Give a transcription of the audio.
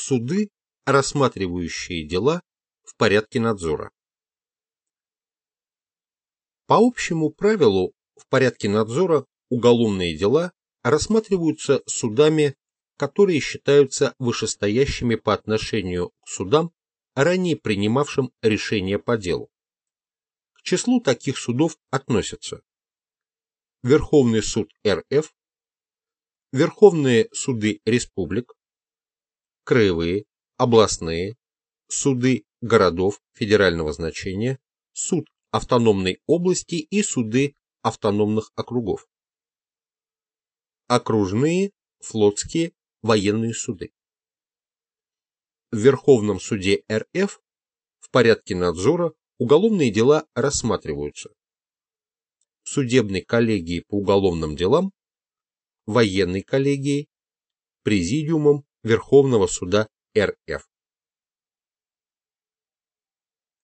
суды, рассматривающие дела в порядке надзора. По общему правилу, в порядке надзора уголовные дела рассматриваются судами, которые считаются вышестоящими по отношению к судам, ранее принимавшим решения по делу. К числу таких судов относятся Верховный суд РФ, Верховные суды республик, краевые, областные, суды городов федерального значения, суд автономной области и суды автономных округов, окружные, флотские, военные суды. В Верховном суде РФ в порядке надзора уголовные дела рассматриваются. Судебной коллегией по уголовным делам, военной коллегией, президиумом Верховного суда РФ.